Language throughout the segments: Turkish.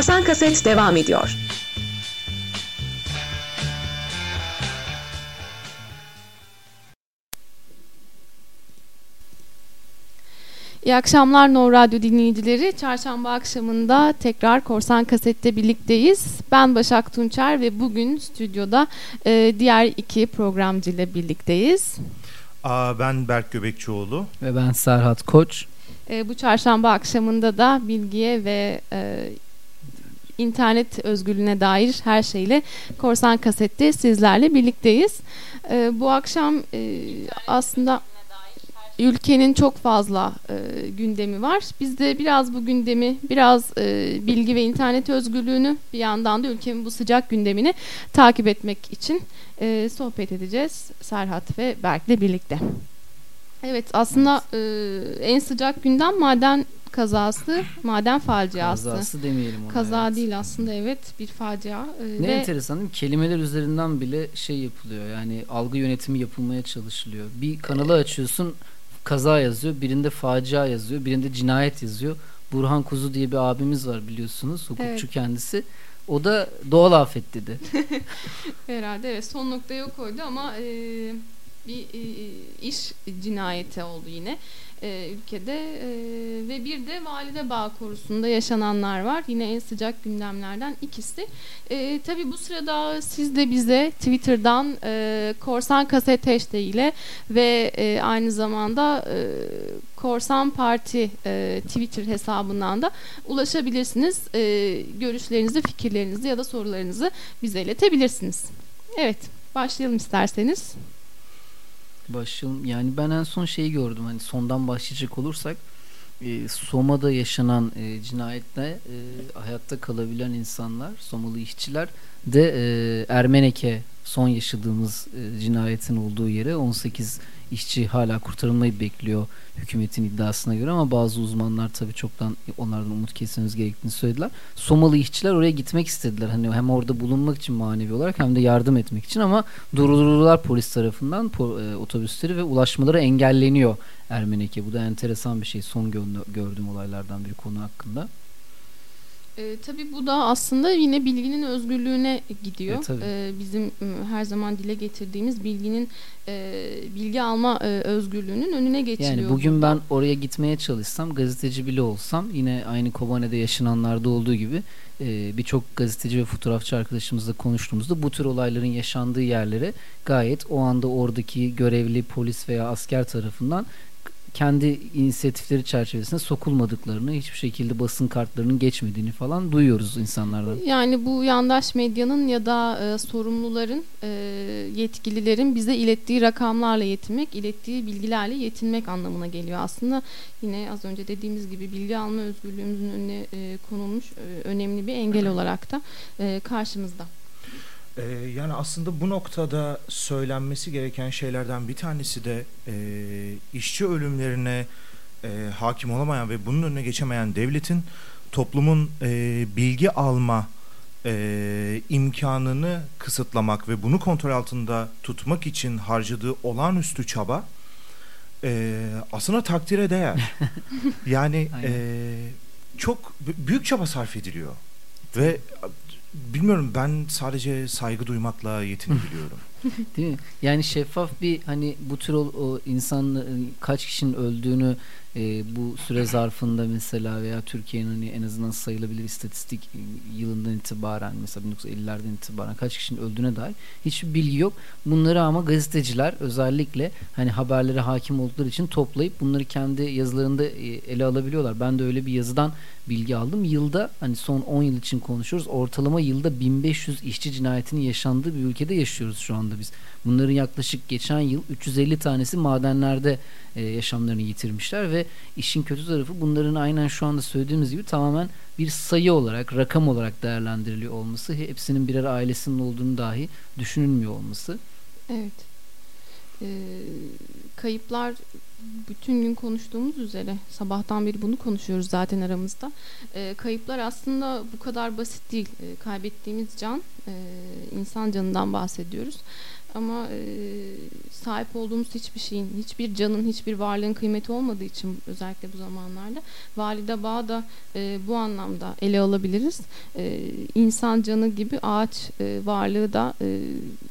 Korsan Kaset devam ediyor. İyi akşamlar No Radyo dinleyicileri. Çarşamba akşamında tekrar Korsan Kaset'te birlikteyiz. Ben Başak Tunçer ve bugün stüdyoda e, diğer iki programcı ile birlikteyiz. Aa, ben Berk Göbekçioğlu. Ve ben Serhat Koç. E, bu çarşamba akşamında da bilgiye ve e, internet özgürlüğüne dair her şeyle Korsan Kaset'te sizlerle birlikteyiz. E, bu akşam e, aslında ülkenin çok fazla e, gündemi var. Biz de biraz bu gündemi, biraz e, bilgi ve internet özgürlüğünü bir yandan da ülkenin bu sıcak gündemini takip etmek için e, sohbet edeceğiz Serhat ve Berk'le birlikte. Evet aslında e, en sıcak gündem maden kazası, maden faciası. Kazası demeyelim ona. Kaza evet. değil aslında evet bir facia. E, Ne ve enteresan değil mi? Kelimeler üzerinden bile şey yapılıyor. Yani algı yönetimi yapılmaya çalışılıyor. Bir kanalı açıyorsun kaza yazıyor. Birinde facia yazıyor. Birinde cinayet yazıyor. Burhan Kuzu diye bir abimiz var biliyorsunuz. Hukukçu Evet. kendisi. O da doğal afet dedi. Herhalde evet son noktayı o koydu ama e, bir e, iş cinayeti oldu yine e, ülkede E, ve bir de Valide Bağ Korusu'nda yaşananlar var. Yine en sıcak gündemlerden ikisi. E, tabii bu sırada siz de bize Twitter'dan e, Korsan Kaset hashtag ile ve e, aynı zamanda e, Korsan Parti e, Twitter hesabından da ulaşabilirsiniz. E, görüşlerinizi, fikirlerinizi ya da sorularınızı bize iletebilirsiniz. Evet, başlayalım isterseniz. Başlayalım. Yani ben en son şeyi gördüm. Hani sondan başlayacak olursak e, Soma'da yaşanan e, cinayette e, hayatta kalabilen insanlar, Somalı işçiler de e, Ermenek'e son yaşadığımız e, cinayetin olduğu yere 18 işçi hala kurtarılmayı bekliyor hükümetin iddiasına göre ama bazı uzmanlar tabii çoktan onlardan umut kesmemiz gerektiğini söylediler. Somalı işçiler oraya gitmek istediler. Hani hem orada bulunmak için manevi olarak hem de yardım etmek için ama durduruldular polis tarafından e, otobüsleri ve ulaşmaları engelleniyor Ermenek'e. Bu da enteresan bir şey. Son gö- gördüğüm olaylardan bir konu hakkında. E, tabii bu da aslında yine bilginin özgürlüğüne gidiyor. E. E, bizim m, her zaman dile getirdiğimiz bilginin e, bilgi alma e, özgürlüğünün önüne geçiliyor. Yani bugün ben oraya gitmeye çalışsam, gazeteci bile olsam yine aynı Kobane'de yaşananlarda olduğu gibi e, birçok gazeteci ve fotoğrafçı arkadaşımızla konuştuğumuzda bu tür olayların yaşandığı yerlere gayet o anda oradaki görevli polis veya asker tarafından kendi inisiyatifleri çerçevesinde sokulmadıklarını, hiçbir şekilde basın kartlarının geçmediğini falan duyuyoruz insanlardan. Yani bu yandaş medyanın ya da e, sorumluların, e, yetkililerin bize ilettiği rakamlarla yetinmek, ilettiği bilgilerle yetinmek anlamına geliyor. Aslında yine az önce dediğimiz gibi bilgi alma özgürlüğümüzün önüne e, konulmuş e, önemli bir engel olarak da e, karşımızda. Ee, yani aslında bu noktada söylenmesi gereken şeylerden bir tanesi de e, işçi ölümlerine e, hakim olamayan ve bunun önüne geçemeyen devletin toplumun e, bilgi alma e, imkanını kısıtlamak ve bunu kontrol altında tutmak için harcadığı olağanüstü çaba e, aslında takdire değer. yani Aynen. e, çok büyük çaba sarf ediliyor ve bilmiyorum ben sadece saygı duymakla yetinebiliyorum. Değil mi? Yani şeffaf bir hani bu tür o, o insanların kaç kişinin öldüğünü e, bu süre zarfında mesela veya Türkiye'nin hani en azından sayılabilir istatistik yılından itibaren mesela 1950'lerden itibaren kaç kişinin öldüğüne dair hiçbir bilgi yok. Bunları ama gazeteciler özellikle hani haberlere hakim oldukları için toplayıp bunları kendi yazılarında e, ele alabiliyorlar. Ben de öyle bir yazıdan bilgi aldım. Yılda hani son 10 yıl için konuşuyoruz. Ortalama yılda 1500 işçi cinayetinin yaşandığı bir ülkede yaşıyoruz şu anda biz. Bunların yaklaşık geçen yıl 350 tanesi madenlerde e, yaşamlarını yitirmişler ve işin kötü tarafı bunların aynen şu anda söylediğimiz gibi tamamen bir sayı olarak, rakam olarak değerlendiriliyor olması, hepsinin birer ailesinin olduğunu dahi düşünülmüyor olması. Evet. Ee, kayıplar bütün gün konuştuğumuz üzere sabahtan beri bunu konuşuyoruz zaten aramızda. Ee, kayıplar aslında bu kadar basit değil. Ee, kaybettiğimiz can, e, insan canından bahsediyoruz. Ama e, sahip olduğumuz hiçbir şeyin, hiçbir canın, hiçbir varlığın kıymeti olmadığı için özellikle bu zamanlarda Valide Bağ da e, bu anlamda ele alabiliriz. E, insan canı gibi ağaç e, varlığı da e,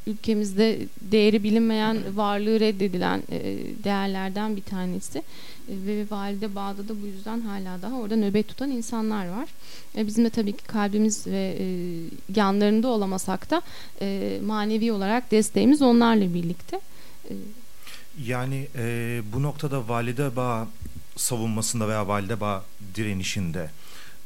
ülkemizde değeri bilinmeyen varlığı reddedilen e, değerlerden bir tanesi. E, ve Valide Bağ'da da bu yüzden hala daha orada nöbet tutan insanlar var. E, bizim de tabii ki kalbimiz ve e, yanlarında olamasak da e, manevi olarak desteğimiz onlarla birlikte. E, yani e, bu noktada Valide Bağ savunmasında veya Valide Bağ direnişinde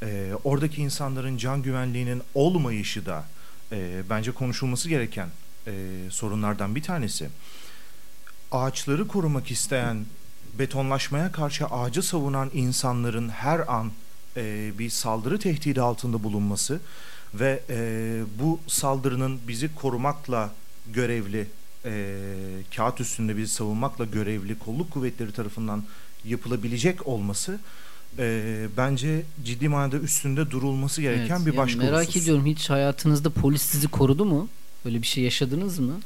e, oradaki insanların can güvenliğinin olmayışı da e, bence konuşulması gereken e, sorunlardan bir tanesi. Ağaçları korumak isteyen betonlaşmaya karşı ağacı savunan insanların her an e, bir saldırı tehdidi altında bulunması ve e, bu saldırının bizi korumakla görevli, e, kağıt üstünde bizi savunmakla görevli kolluk kuvvetleri tarafından yapılabilecek olması e, bence ciddi manada üstünde durulması gereken evet, bir başka yani merak husus. ediyorum hiç hayatınızda polis sizi korudu mu? Böyle bir şey yaşadınız mı?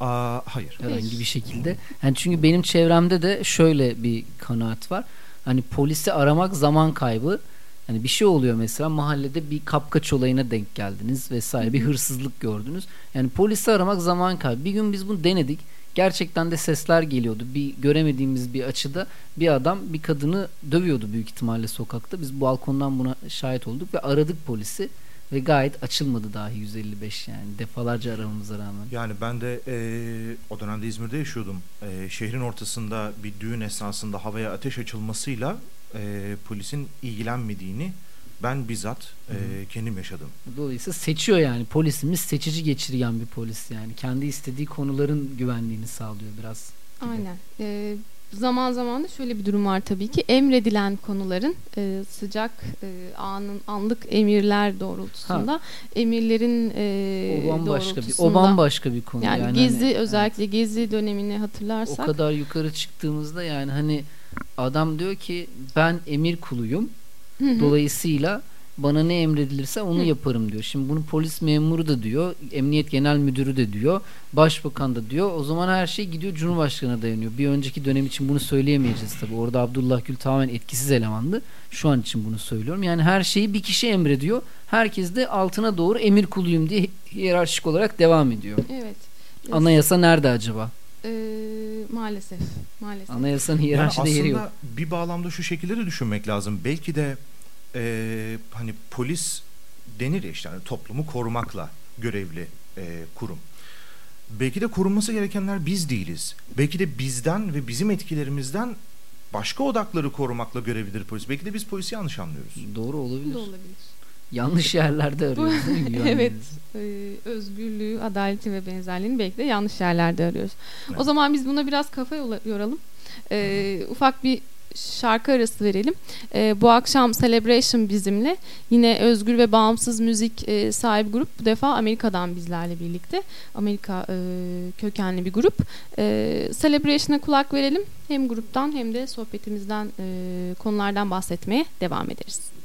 Aa, hayır. Herhangi bir şekilde. Yani çünkü benim çevremde de şöyle bir kanaat var. Hani polisi aramak zaman kaybı. Hani bir şey oluyor mesela mahallede bir kapkaç olayına denk geldiniz vesaire bir hırsızlık gördünüz. Yani polisi aramak zaman kaybı. Bir gün biz bunu denedik. Gerçekten de sesler geliyordu. Bir göremediğimiz bir açıda bir adam bir kadını dövüyordu büyük ihtimalle sokakta. Biz balkondan buna şahit olduk ve aradık polisi. Ve gayet açılmadı dahi 155 yani defalarca aramamıza rağmen. Yani ben de e, o dönemde İzmir'de yaşıyordum. E, şehrin ortasında bir düğün esnasında havaya ateş açılmasıyla e, polisin ilgilenmediğini ben bizzat e, kendim yaşadım. Dolayısıyla seçiyor yani polisimiz seçici geçirgen bir polis yani kendi istediği konuların güvenliğini sağlıyor biraz. Gibi. Aynen. Ee, zaman zaman da şöyle bir durum var tabii ki emredilen konuların e, sıcak e, anın anlık emirler doğrultusunda ha. emirlerin e, o bambaşka bir o bambaşka bir konu yani, yani gezi hani, özellikle evet. gezi dönemini hatırlarsak o kadar yukarı çıktığımızda yani hani adam diyor ki ben emir kuluyum Hı-hı. dolayısıyla bana ne emredilirse onu Hı. yaparım diyor. Şimdi bunu polis memuru da diyor, emniyet genel müdürü de diyor, başbakan da diyor. O zaman her şey gidiyor Cumhurbaşkanı'na dayanıyor. Bir önceki dönem için bunu söyleyemeyeceğiz tabii. Orada Abdullah Gül tamamen etkisiz elemandı. Şu an için bunu söylüyorum. Yani her şeyi bir kişi emrediyor. Herkes de altına doğru emir kuluyum diye hiyerarşik olarak devam ediyor. Evet. Anayasa nerede acaba? Ee, maalesef. Maalesef. Anayasanın hiyerarşide yani yeri yok. Aslında bir bağlamda şu şekilde de düşünmek lazım. Belki de e, hani polis denir ya işte hani toplumu korumakla görevli e, kurum. Belki de korunması gerekenler biz değiliz. Belki de bizden ve bizim etkilerimizden başka odakları korumakla görevlidir polis. Belki de biz polisi yanlış anlıyoruz. Doğru olabilir. Doğru olabilir. Yanlış yerlerde arıyoruz değil mi? evet. E, özgürlüğü, adaleti ve benzerliğini belki de yanlış yerlerde arıyoruz. Evet. O zaman biz buna biraz kafa yoralım. E, ufak bir şarkı arası verelim. E, bu akşam Celebration bizimle. Yine özgür ve bağımsız müzik e, sahibi grup. Bu defa Amerika'dan bizlerle birlikte. Amerika e, kökenli bir grup. E, Celebration'a kulak verelim. Hem gruptan hem de sohbetimizden e, konulardan bahsetmeye devam ederiz.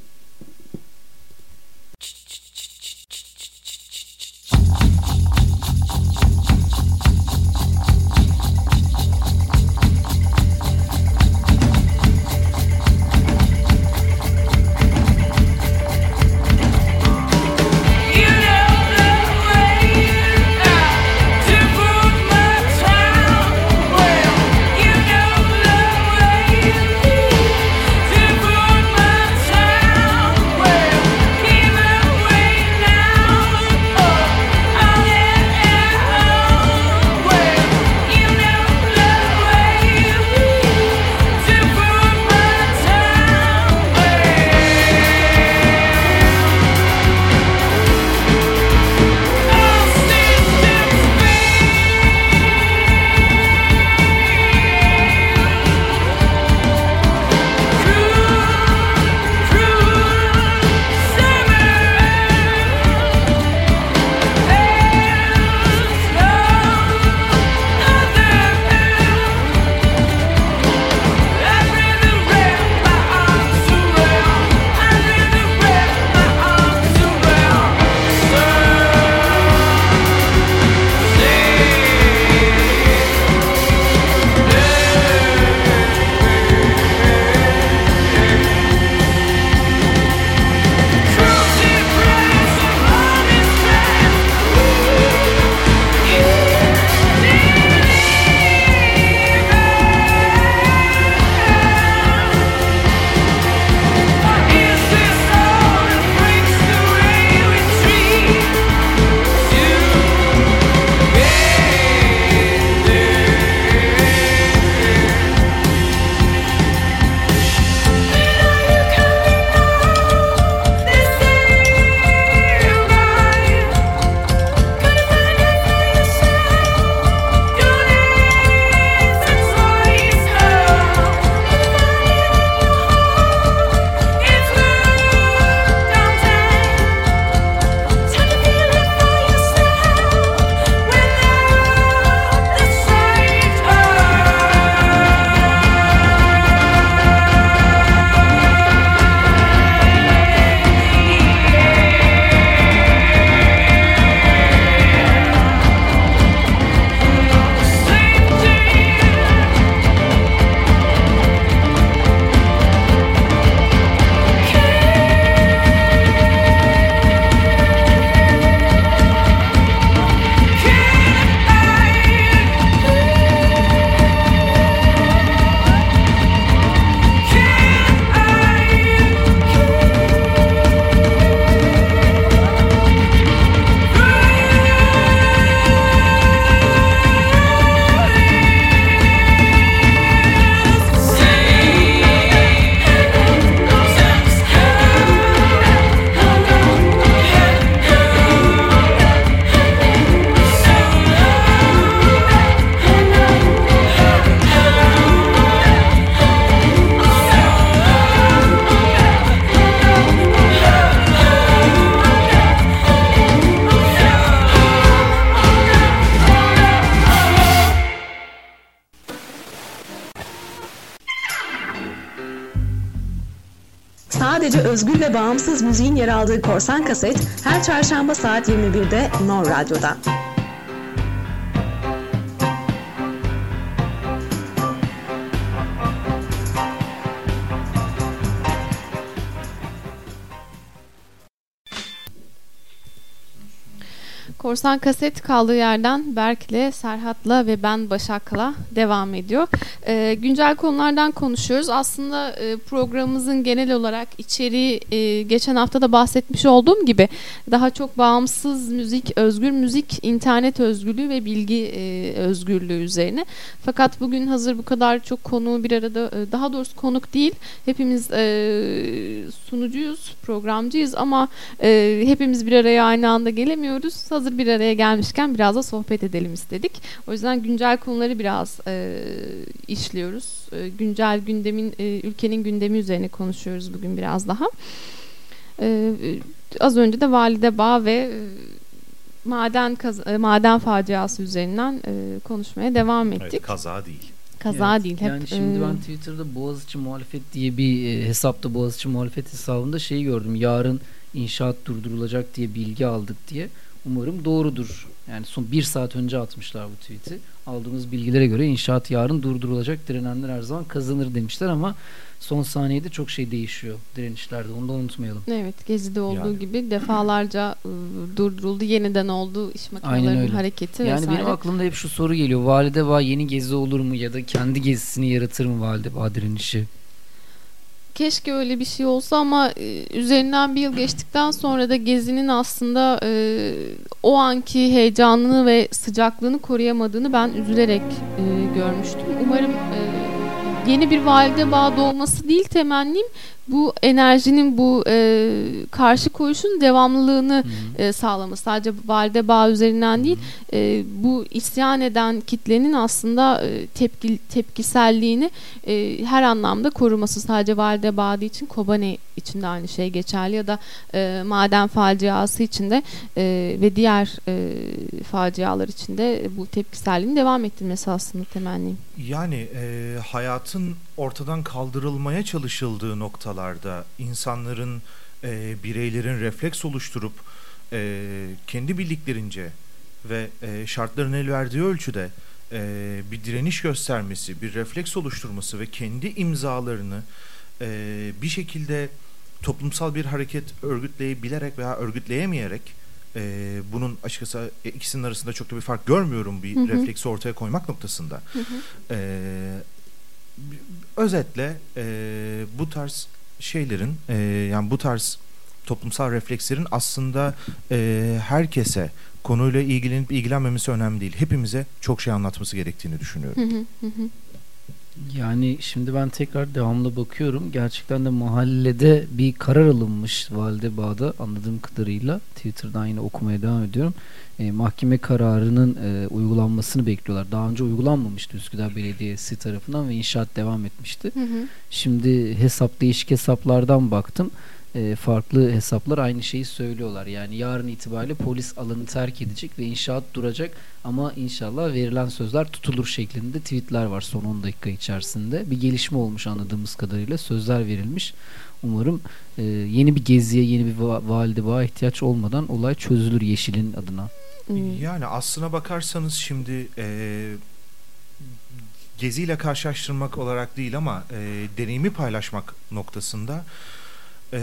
Özgür ve bağımsız müziğin yer aldığı Korsan Kaset her çarşamba saat 21'de Nor Radyo'da. Korsan Kaset kaldığı yerden Berk'le, Serhat'la ve ben Başak'la devam ediyor. E, güncel konulardan konuşuyoruz. Aslında e, programımızın genel olarak içeriği e, geçen hafta da bahsetmiş olduğum gibi daha çok bağımsız müzik, özgür müzik, internet özgürlüğü ve bilgi e, özgürlüğü üzerine. Fakat bugün hazır bu kadar çok konu bir arada, e, daha doğrusu konuk değil. Hepimiz e, sunucuyuz, programcıyız ama e, hepimiz bir araya aynı anda gelemiyoruz. Hazır bir araya gelmişken biraz da sohbet edelim istedik. O yüzden güncel konuları biraz e, işliyoruz. E, güncel gündemin, e, ülkenin gündemi üzerine konuşuyoruz bugün biraz daha. E, az önce de Valide Bağ ve e, maden kaz- e, maden faciası üzerinden e, konuşmaya devam ettik. Evet, kaza değil. Kaza Evet, değil. Hep, yani şimdi e, ben Twitter'da Boğaziçi Muhalefet diye bir e, hesapta Boğaziçi Muhalefet hesabında şeyi gördüm. Yarın inşaat durdurulacak diye bilgi aldık diye. Umarım doğrudur. Yani son bir saat önce atmışlar bu tweet'i. Aldığımız bilgilere göre inşaat yarın durdurulacak. Direnenler her zaman kazanır demişler ama son saniyede çok şey değişiyor direnişlerde. Onu da unutmayalım. Evet Gezi'de olduğu Yani. gibi defalarca ıı, durduruldu. Yeniden oldu iş Aynen makinelerinin öyle. hareketi Yani vesaire. benim aklımda hep şu soru geliyor. Valide Bağ yeni gezi olur mu ya da kendi gezisini yaratır mı Valide Bağ direnişi? Keşke öyle bir şey olsa ama e, üzerinden bir yıl geçtikten sonra da Gezi'nin aslında e, o anki heyecanını ve sıcaklığını koruyamadığını ben üzülerek e, görmüştüm. Umarım e, yeni bir valide bağı doğması değil temennim bu enerjinin bu e, karşı koyuşun devamlılığını e, sağlaması. Sadece valide bağı üzerinden değil e, bu isyan eden kitlenin aslında e, tepki tepkiselliğini e, her anlamda koruması. Sadece valide bağı için Kobane için de aynı şey geçerli ya da e, maden faciası için de e, ve diğer e, facialar için de bu tepkiselliğin devam ettirmesi aslında temennim. Yani e, hayatın ortadan kaldırılmaya çalışıldığı noktalarda insanların, e, bireylerin refleks oluşturup e, kendi bildiklerince ve e, şartların el verdiği ölçüde e, bir direniş göstermesi, bir refleks oluşturması ve kendi imzalarını e, bir şekilde toplumsal bir hareket örgütleyebilerek veya örgütleyemeyerek e, bunun açıkçası e, ikisinin arasında çok da bir fark görmüyorum bir Hı hı. refleksi ortaya koymak noktasında. B- özetle e, bu tarz şeylerin e, yani bu tarz toplumsal reflekslerin aslında e, herkese konuyla ilgilenip ilgilenmemesi önemli değil. Hepimize çok şey anlatması gerektiğini düşünüyorum. Hı hı, hı. Yani şimdi ben tekrar devamlı bakıyorum. Gerçekten de mahallede bir karar alınmış Valide Bağ'da anladığım kadarıyla. Twitter'dan yine okumaya devam ediyorum. E, mahkeme kararının e, uygulanmasını bekliyorlar. Daha önce uygulanmamıştı Üsküdar Belediyesi tarafından ve inşaat devam etmişti. Hı hı. Şimdi hesap değişik hesaplardan baktım. E, farklı hesaplar aynı şeyi söylüyorlar. Yani yarın itibariyle polis alanı terk edecek ve inşaat duracak ama inşallah verilen sözler tutulur şeklinde tweetler var son 10 dakika içerisinde. Bir gelişme olmuş anladığımız kadarıyla. Sözler verilmiş. Umarım e, yeni bir geziye, yeni bir va- valide bağa ihtiyaç olmadan olay çözülür Yeşil'in adına. Hmm. Yani aslına bakarsanız şimdi e, geziyle karşılaştırmak olarak değil ama e, deneyimi paylaşmak noktasında e,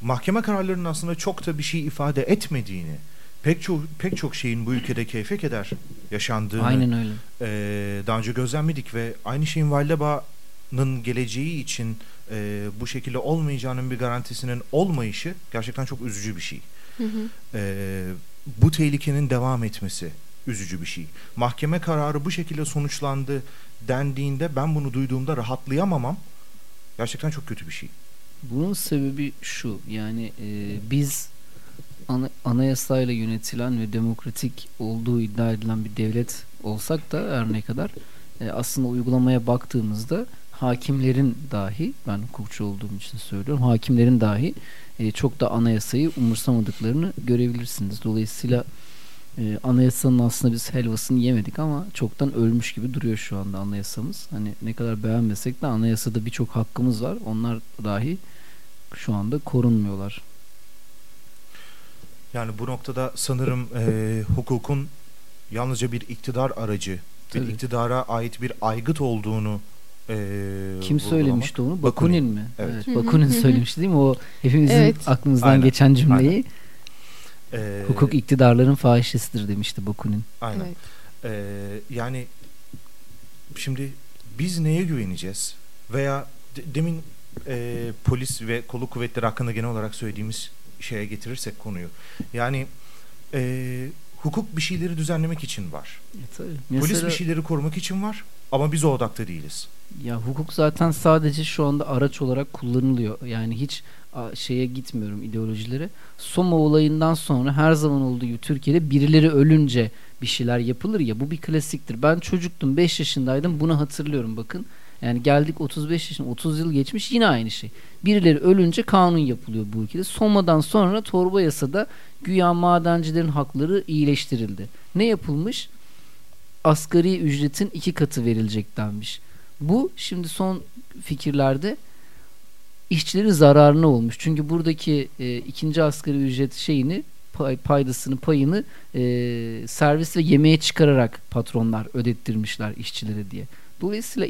mahkeme kararlarının aslında çok da bir şey ifade etmediğini, pek çok pek çok şeyin bu ülkede keyfe keder yaşandığını Aynen öyle. e, daha önce gözlemledik ve aynı şeyin Valide Bağ'ın geleceği için e, bu şekilde olmayacağının bir garantisinin olmayışı gerçekten çok üzücü bir şey. Hı hı. Ee, bu tehlikenin devam etmesi üzücü bir şey. Mahkeme kararı bu şekilde sonuçlandı dendiğinde ben bunu duyduğumda rahatlayamamam gerçekten çok kötü bir şey. Bunun sebebi şu yani e, biz ana, anayasayla yönetilen ve demokratik olduğu iddia edilen bir devlet olsak da her ne kadar e, aslında uygulamaya baktığımızda hakimlerin dahi ben hukukçu olduğum için söylüyorum hakimlerin dahi e, çok da anayasayı umursamadıklarını görebilirsiniz. Dolayısıyla e, anayasanın aslında biz helvasını yemedik ama çoktan ölmüş gibi duruyor şu anda anayasamız. Hani ne kadar beğenmesek de anayasada birçok hakkımız var. Onlar dahi şu anda korunmuyorlar. Yani bu noktada sanırım e, hukukun yalnızca bir iktidar aracı, bir Tabii. iktidara ait bir aygıt olduğunu e, Kim söylemişti onu? Bakunin. Bakunin mi? Evet. Hı, Bakunin söylemişti değil mi? O hepimizin Evet. aklımızdan Aynen, geçen cümleyi. E, Hukuk iktidarların fahişesidir demişti Bakunin. Aynen. Evet. E, yani şimdi biz neye güveneceğiz? Veya de- demin e, polis ve kolu kuvvetleri hakkında genel olarak söylediğimiz şeye getirirsek konuyu. Yani e, hukuk bir şeyleri düzenlemek için var. E, tabii. Polis Mesela- bir şeyleri korumak için var ama biz o odakta değiliz. Ya hukuk zaten sadece şu anda araç olarak kullanılıyor. Yani hiç şeye gitmiyorum ideolojilere. Soma olayından sonra her zaman olduğu gibi Türkiye'de birileri ölünce bir şeyler yapılır ya. Bu bir klasiktir. Ben çocuktum 5 yaşındaydım bunu hatırlıyorum bakın. Yani geldik 35 yaşına 30 yıl geçmiş yine aynı şey. Birileri ölünce kanun yapılıyor bu ülkede. Soma'dan sonra torba yasada güya madencilerin hakları iyileştirildi. Ne yapılmış? Asgari ücretin iki katı verilecek denmiş. Bu şimdi son fikirlerde işçilerin zararına olmuş. Çünkü buradaki e, ikinci asgari ücret şeyini pay, paydasını payını e, servis ve yemeğe çıkararak patronlar ödettirmişler işçilere diye. Dolayısıyla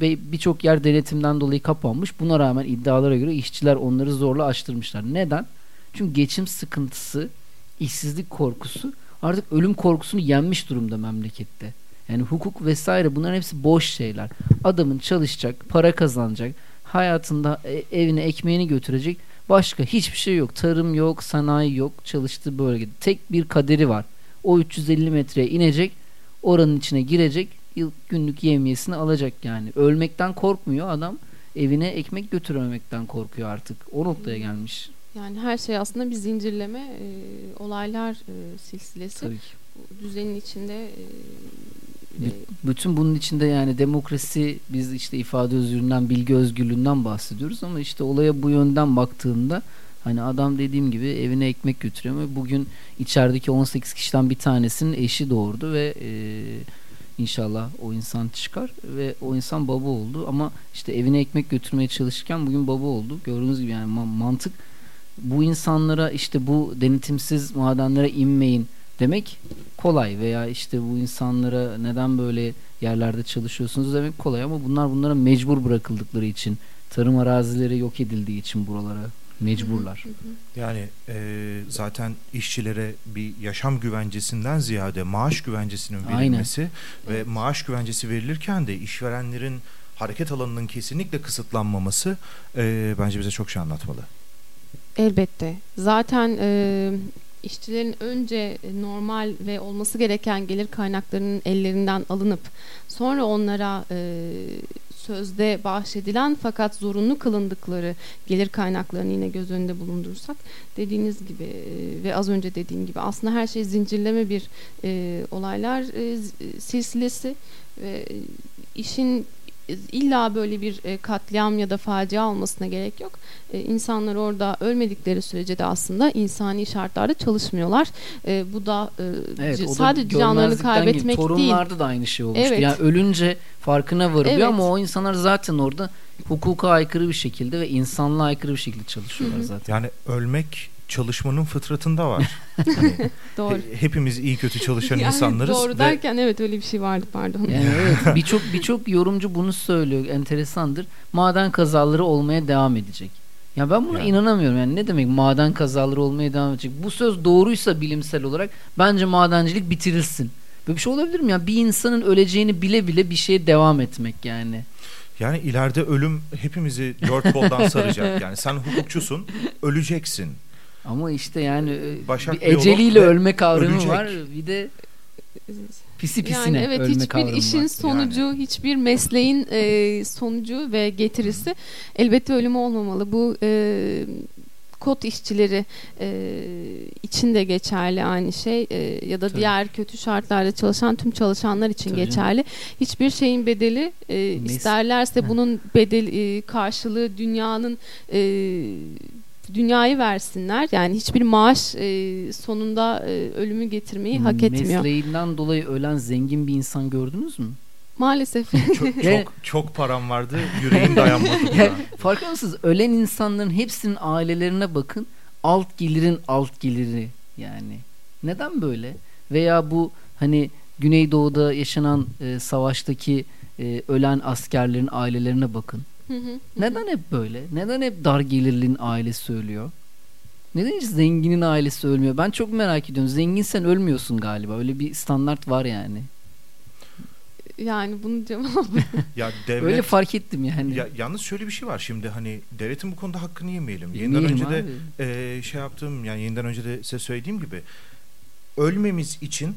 ve birçok yer denetimden dolayı kapanmış. Buna rağmen iddialara göre işçiler onları zorla açtırmışlar. Neden? Çünkü geçim sıkıntısı, işsizlik korkusu artık ölüm korkusunu yenmiş durumda memlekette. Yani hukuk vesaire bunların hepsi boş şeyler. Adamın çalışacak, para kazanacak, hayatında e, evine ekmeğini götürecek başka hiçbir şey yok. Tarım yok, sanayi yok, çalıştığı bölgede. Tek bir kaderi var. O 350 metreye inecek, oranın içine girecek, yıl- günlük yemiyesini alacak yani. Ölmekten korkmuyor adam. Evine ekmek götürememekten korkuyor artık. O noktaya gelmiş Yani her şey aslında bir zincirleme e, olaylar e, silsilesi. tabii ki. Düzenin içinde e, ve Bütün bunun içinde yani demokrasi biz işte ifade özgürlüğünden, bilgi özgürlüğünden bahsediyoruz ama işte olaya bu yönden baktığında hani adam dediğim gibi evine ekmek götürüyor ama bugün içerideki 18 kişiden bir tanesinin eşi doğurdu ve e, inşallah o insan çıkar ve o insan baba oldu ama işte evine ekmek götürmeye çalışırken bugün baba oldu. Gördüğünüz gibi yani ma- mantık bu insanlara işte bu denetimsiz madenlere inmeyin demek kolay veya işte bu insanlara neden böyle yerlerde çalışıyorsunuz demek kolay ama bunlar bunlara mecbur bırakıldıkları için tarım arazileri yok edildiği için buralara mecburlar. Yani e, zaten işçilere bir yaşam güvencesinden ziyade maaş güvencesinin Aynen. verilmesi ve Evet. maaş güvencesi verilirken de işverenlerin hareket alanının kesinlikle kısıtlanmaması e, bence bize çok şey anlatmalı. Elbette. Zaten e, işçilerin önce normal ve olması gereken gelir kaynaklarının ellerinden alınıp sonra onlara e, sözde bahşedilen fakat zorunlu kılındıkları gelir kaynaklarını yine göz önünde bulundursak dediğiniz gibi e, ve az önce dediğim gibi aslında her şey zincirleme bir e, olaylar e, silsilesi ve e, işin illa böyle bir e, katliam ya da facia olmasına gerek yok. E, insanlar orada ölmedikleri sürece de aslında insani şartlarda çalışmıyorlar. E, bu da Evet, da sadece canlarını kaybetmek değil. Torunlarda da aynı şey olmuştu. Evet. Yani ölünce farkına varılıyor Evet. ama o insanlar zaten orada hukuka aykırı bir şekilde ve insanlığa aykırı bir şekilde çalışıyorlar Hı hı. zaten. Yani ölmek çalışmanın fıtratında var. Hani Doğru. he- hepimiz iyi kötü çalışan Yani insanlarız Doğru ve derken evet öyle bir şey vardı pardon. Yani evet birçok birçok yorumcu bunu söylüyor. Enteresandır. Maden kazaları olmaya devam edecek. Ya ben buna Yani. inanamıyorum. Yani ne demek maden kazaları olmaya devam edecek? Bu söz doğruysa bilimsel olarak bence madencilik bitirilsin. Böyle bir şey olabilir mi ya? Bir insanın öleceğini bile bile bir şeye devam etmek yani. yani ileride ölüm hepimizi dört koldan saracak. Yani sen hukukçusun, öleceksin. Ama işte yani e, Başak bir eceliyle ölme kavramı ölecek. var. Bir de pisi pisine Yani evet ölme hiçbir kavramı işin var. sonucu, hiçbir mesleğin e, sonucu ve getirisi elbette ölüm olmamalı. Bu e, kod işçileri e, için de geçerli aynı şey e, ya da Tabii. diğer kötü şartlarda çalışan tüm çalışanlar için Tabii geçerli. Hiçbir şeyin bedeli e, Mes- isterlerse bunun bedel e, karşılığı dünyanın e, dünyayı versinler. Yani hiçbir maaş e, sonunda e, ölümü getirmeyi hak etmiyor. Mesleğinden dolayı ölen zengin bir insan gördünüz mü? Maalesef. Çok, çok, çok param vardı. Yüreğim dayanmadı. Yani farkında mısınız? Ölen insanların hepsinin ailelerine bakın. Alt gelirin alt geliri yani. Neden böyle? Veya bu hani Güneydoğu'da yaşanan e, savaştaki e, ölen askerlerin ailelerine bakın. Neden hep böyle? Neden hep dar gelirlinin ailesi ölüyor? Neden hiç zenginin ailesi ölmüyor? Ben çok merak ediyorum. Zenginsen ölmüyorsun galiba. Öyle bir standart var yani. Yani bunun cevabı. Ya devlet Öyle fark ettim yani. Ya, yalnız şöyle bir şey var şimdi hani devletin bu konuda hakkını yemeyelim. Yeniden Yemeyelim önce de abi. e, şey yaptığım yani yeniden önce de size söylediğim gibi ölmemiz için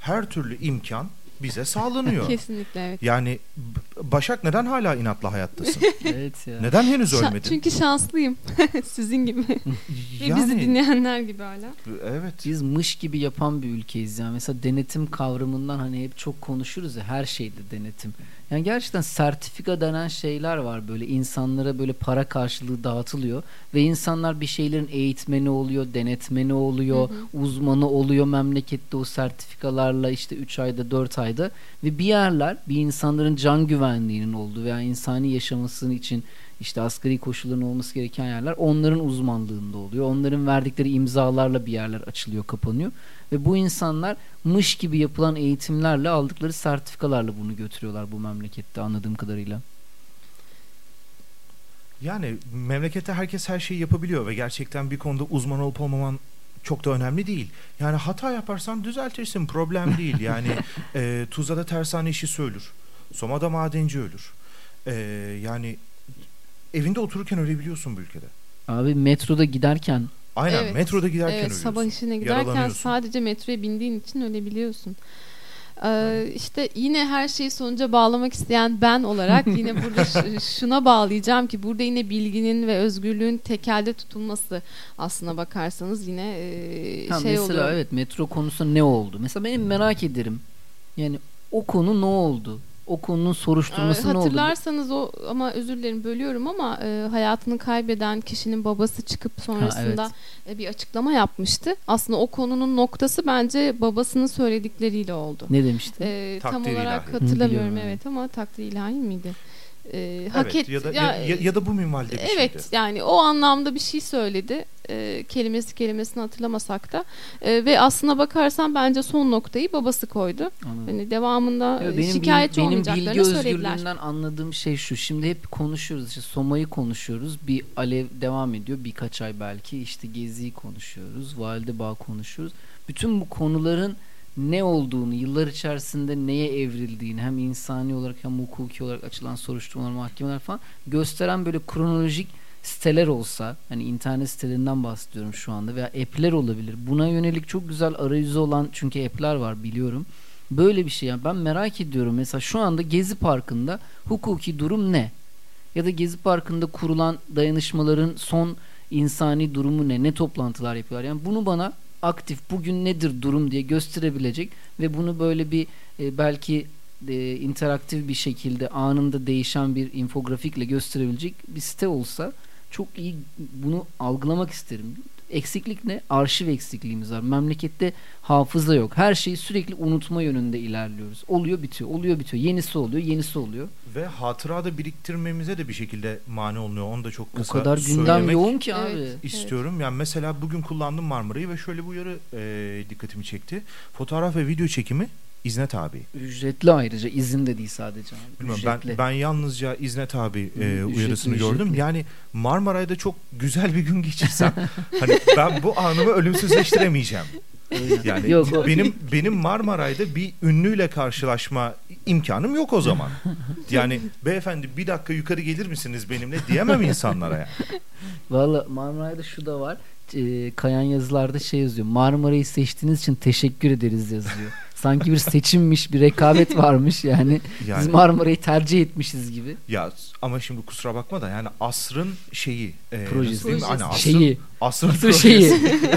her türlü imkan bize sağlanıyor. Kesinlikle evet. yani Başak neden hala inatla hayattasın? Evet ya. neden henüz Şa- ölmedin? çünkü şanslıyım. Sizin gibi. Ve bizi Yani, dinleyenler gibi hala. evet. Biz mış gibi yapan bir ülkeyiz yani. Mesela denetim kavramından hani hep çok konuşuruz ya her şeyde denetim. Yani gerçekten sertifika denen şeyler var böyle insanlara böyle para karşılığı dağıtılıyor ve insanlar bir şeylerin eğitmeni oluyor, denetmeni oluyor, Hı uzmanı oluyor memlekette o sertifikalarla işte 3 ayda 4 ayda ve bir yerler bir insanların can güvenliğinin olduğu veya insani yaşaması için işte asgari koşulların olması gereken yerler onların uzmanlığında oluyor. Onların verdikleri imzalarla bir yerler açılıyor, kapanıyor. Ve bu insanlar mış gibi yapılan eğitimlerle aldıkları sertifikalarla bunu götürüyorlar bu memlekette anladığım kadarıyla. Yani memlekette herkes her şeyi yapabiliyor ve gerçekten bir konuda uzman olup olmaman çok da önemli değil. Yani hata yaparsan düzeltirsin problem değil. Yani e, Tuzla'da tersane işçisi ölür. Soma'da madenci ölür. E, yani evinde otururken ölebiliyorsun bu ülkede. Abi metroda giderken Aynen Evet. metroda giderken Evet ölüyorsun. sabah işine giderken sadece metroya bindiğin için ölebiliyorsun. Ee, işte yine her şeyi sonuca bağlamak isteyen ben olarak yine burada şuna bağlayacağım ki burada yine bilginin ve özgürlüğün tekelde tutulması aslına bakarsanız yine e, Ha, şey mesela oluyor. evet metro konusu ne oldu? Mesela benim merak ederim. Yani o konu ne oldu? O konunun soruşturması Ee, ne oldu? Hatırlarsanız o ama özür dilerim bölüyorum ama e, hayatını kaybeden kişinin babası çıkıp sonrasında e, bir açıklama yapmıştı. Aslında o konunun noktası bence babasının söyledikleriyle oldu. Ne demişti? Ee, tam olarak ilahi. hatırlamıyorum Biliyorum, evet ama takdir ilahi miydi? Ee, hak Evet et ya da, ya- ya, ya, ya da bu minvalde bir evet şeydi. yani o anlamda bir şey söyledi. Ee, kelimesi kelimesini hatırlamasak da Ee, ve aslına bakarsan bence son noktayı babası koydu. Anladım. Hani devamında Evet, e, benim, şikayetçi benim olmayacaklarını bilgi söylediler. özgürlüğünden anladığım şey şu. Şimdi hep konuşuyoruz. işte Soma'yı konuşuyoruz. Bir alev devam ediyor. Birkaç ay belki. işte Gezi'yi konuşuyoruz. Valide Bağ konuşuyoruz. Bütün bu konuların ne olduğunu, yıllar içerisinde neye evrildiğini hem insani olarak hem hukuki olarak açılan soruşturmalar, mahkemeler falan gösteren böyle kronolojik siteler olsa hani internet sitelerinden bahsediyorum şu anda veya app'ler olabilir. Buna yönelik çok güzel arayüzü olan çünkü app'ler var biliyorum. Böyle bir şey yani ben merak ediyorum mesela şu anda Gezi Parkı'nda hukuki durum ne? Ya da Gezi Parkı'nda kurulan dayanışmaların son insani durumu ne? Ne toplantılar yapıyorlar? Yani bunu bana aktif bugün nedir durum diye gösterebilecek ve bunu böyle bir e, belki e, interaktif bir şekilde anında değişen bir infografikle gösterebilecek bir site olsa çok iyi bunu algılamak isterim. Eksiklik ne? Arşiv eksikliğimiz var. Memlekette hafıza yok. Her şeyi sürekli unutma yönünde ilerliyoruz. Oluyor bitiyor, oluyor bitiyor. Yenisi oluyor, yenisi oluyor. Ve hatıra da biriktirmemize de bir şekilde mani olunuyor. Onu da çok O kısa kadar gündem yoğun ki abi. Evet. istiyorum. Yani mesela bugün kullandım Marmara'yı ve şöyle bir uyarı e, dikkatimi çekti. Fotoğraf ve video çekimi İznet abi. Ücretli ayrıca izin de değil sadece. abi. Bilmiyorum, Ücretli. ben, ben yalnızca İznet abi e, uyarısını ücretli. gördüm. Yani Marmaray'da çok güzel bir gün geçirsem hani ben bu anımı ölümsüzleştiremeyeceğim. Yani Yok, o- benim benim Marmaray'da bir ünlüyle karşılaşma imkanım yok o zaman. Yani beyefendi bir dakika yukarı gelir misiniz benimle diyemem insanlara yani. Valla Marmaray'da şu da var. Ee, kayan yazılarda şey yazıyor. Marmara'yı seçtiğiniz için teşekkür ederiz yazıyor. Sanki bir seçimmiş, bir rekabet varmış yani. Yani- Biz Marmara'yı tercih etmişiz gibi. Ya ama şimdi kusura bakma da yani asrın şeyi e, Projesi. nasıl diyeyim? Hani asrın, Şeyi. asrın, Asıl projesi. şeyi.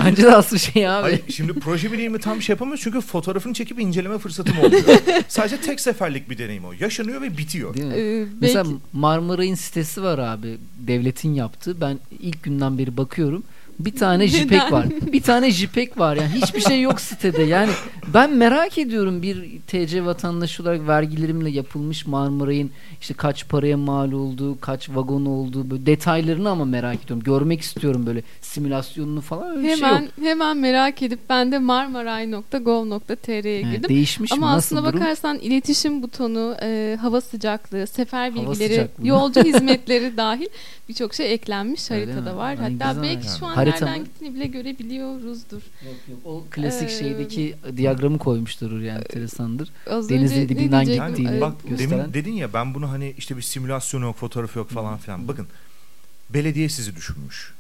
Bence de asıl şeyi abi. Hayır, şimdi proje birliğimi tam şey yapamıyoruz çünkü fotoğrafını çekip inceleme fırsatım olmuyor. Sadece tek seferlik bir deneyim o. Yaşanıyor ve bitiyor. Değil mi? Ee, Mesela belki- Marmaray'ın sitesi var abi. Devletin yaptığı. Ben ilk günden beri bakıyorum. Bir tane Neden? var. Bir tane JPEG var yani hiçbir şey yok sitede. Yani ben merak ediyorum bir TC vatandaşı olarak vergilerimle yapılmış Marmaray'ın işte kaç paraya mal olduğu, kaç vagon olduğu böyle detaylarını ama merak ediyorum. Görmek istiyorum böyle simülasyonunu falan öyle şey Hemen yok. hemen merak edip ben de marmaray.gov.tr'ye girdim. değişmiş mi? Ama aslına durum? bakarsan iletişim butonu, e, hava sıcaklığı, sefer bilgileri, sıcaklığı. yolcu hizmetleri dahil birçok şey eklenmiş haritada var. Ay, Hatta belki yani. şu an Harita nereden gittiğini bile görebiliyoruzdur. O klasik Ee, şeydeki diyagramı koymuştur oraya enteresandır. Denizin dibinden? Yani gittiğini bak gösteren. demin dedin ya ben bunu hani işte bir simülasyon yok, fotoğrafı yok falan filan. Bakın belediye sizi düşünmüş.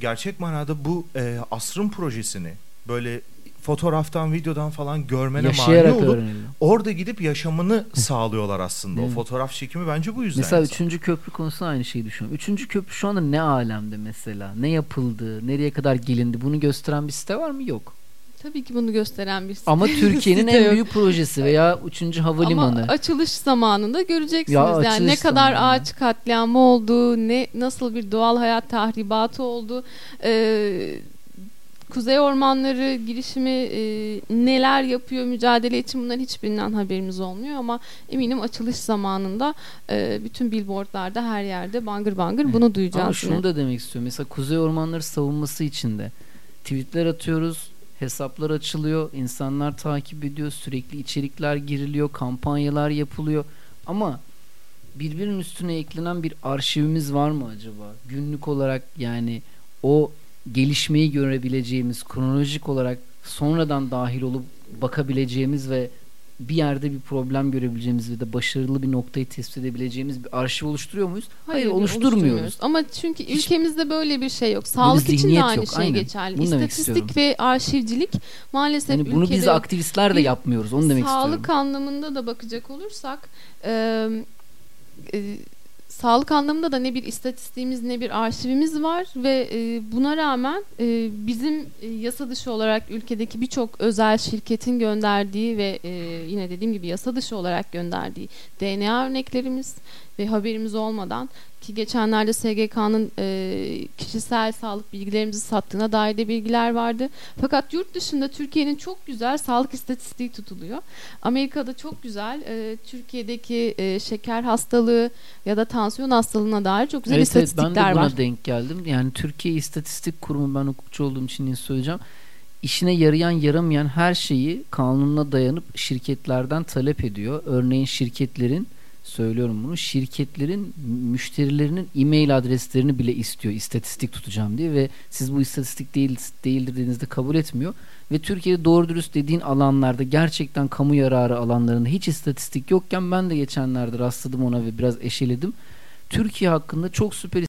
Gerçek manada bu e, asrın projesini böyle fotoğraftan, videodan falan görmene mani Yaşayarak olup öğrenelim. orada gidip yaşamını sağlıyorlar aslında. O fotoğraf çekimi bence bu yüzden. Mesela insan. üçüncü köprü konusu aynı şeyi düşünüyorum. Üçüncü köprü şu anda ne alemde mesela? Ne yapıldı? Nereye kadar gelindi? Bunu gösteren bir site var mı? Yok. Tabii ki bunu gösteren bir Ama Türkiye'nin site en büyük projesi veya üçüncü havalimanı. Ama açılış zamanında göreceksiniz Ya yani ne kadar zamanı. ağaç katliamı oldu, ne nasıl bir doğal hayat tahribatı oldu. Ee, Kuzey Ormanları girişimi e, neler yapıyor mücadele için bunların hiçbirinden haberimiz olmuyor ama eminim açılış zamanında e, bütün billboardlarda her yerde bangır bangır bunu duyacağız. Ama yine. şunu da demek istiyorum. Mesela Kuzey Ormanları savunması için de tweetler atıyoruz. Hesaplar açılıyor. insanlar takip ediyor. Sürekli içerikler giriliyor. Kampanyalar yapılıyor. Ama birbirinin üstüne eklenen bir arşivimiz var mı acaba? Günlük olarak yani o gelişmeyi görebileceğimiz kronolojik olarak sonradan dahil olup bakabileceğimiz ve bir yerde bir problem görebileceğimiz ve de başarılı bir noktayı tespit edebileceğimiz bir arşiv oluşturuyor muyuz? Hayır, oluşturmuyoruz. Ama çünkü Hiç- ülkemizde böyle bir şey yok. Sağlık için de aynı yok, şey aynen. geçerli. Bunu İstatistik ve arşivcilik maalesef Yani bunu ülkede biz aktivistler de yapmıyoruz. Onu demek sağlık istiyorum. anlamında da bakacak olursak e, e, sağlık anlamında da ne bir istatistiğimiz ne bir arşivimiz var ve e, buna rağmen e, bizim e, yasa dışı olarak ülkedeki birçok özel şirketin gönderdiği ve e, yine dediğim gibi yasa dışı olarak gönderdiği DNA örneklerimiz ve haberimiz olmadan ki geçenlerde SGK'nın e, kişisel sağlık bilgilerimizi sattığına dair de bilgiler vardı. Fakat yurt dışında Türkiye'nin çok güzel sağlık istatistiği tutuluyor. Amerika'da çok güzel e, Türkiye'deki e, şeker hastalığı ya da tansiyon hastalığına dair çok güzel Evet, evet ben istatistikler de buna var. denk geldim. Yani Türkiye İstatistik Kurumu ben hukukçu olduğum için söyleyeceğim. İşine yarayan yaramayan her şeyi kanununa dayanıp şirketlerden talep ediyor. Örneğin şirketlerin söylüyorum bunu şirketlerin müşterilerinin e-mail adreslerini bile istiyor istatistik tutacağım diye ve siz bu istatistik değil değildir dediğinizde kabul etmiyor ve Türkiye'de doğru dürüst dediğin alanlarda gerçekten kamu yararı alanlarında hiç istatistik yokken ben de geçenlerde rastladım ona ve biraz eşeledim. Türkiye hakkında çok süper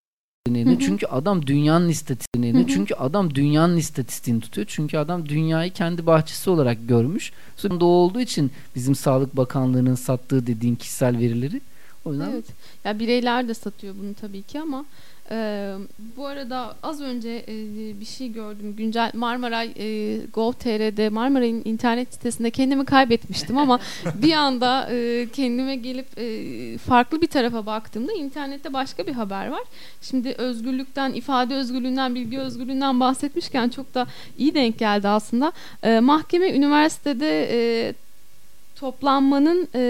istatistiğini Hı hı. çünkü adam dünyanın istatistiğini Hı hı. çünkü adam dünyanın istatistiğini tutuyor. Çünkü adam dünyayı kendi bahçesi olarak görmüş. Sonra o olduğu için bizim Sağlık Bakanlığı'nın sattığı dediğin kişisel verileri o yüzden Evet. Ya bireyler de satıyor bunu tabii ki ama e, bu arada az önce e, bir şey gördüm. Güncel Marmaray e, Gov.tr'de Marmaray'ın internet sitesinde kendimi kaybetmiştim ama bir anda e, kendime gelip e, farklı bir tarafa baktığımda internette başka bir haber var. Şimdi özgürlükten, ifade özgürlüğünden, bilgi özgürlüğünden bahsetmişken çok da iyi denk geldi aslında. E, mahkeme üniversitede e, toplanmanın e,